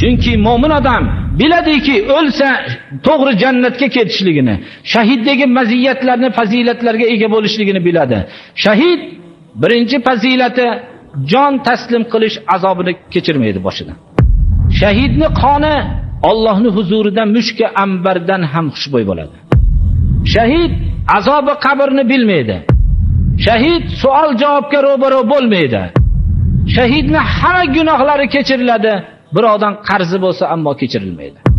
chunki mo'min odam biladiki o'lsa to'g'ri jannatga ketishligini shahiddagi maziyatlarni fazilatlarga ega bo'lishligini biladi. Shahid birinchi fazilati jon taslim qilish azobini kechirmaydi boshidan shahidni qoni Allohning huzurida mushka ambardan ham xushbo'y bo'ladi. Shahid azobi qabrni bilmaydi. Shahid savol javobga ro'baro bo'lmaydi. Shahidni hamma gunohlari kechiriladi. Birovdan qarzi bo'lsa ammo kechirilmaydi.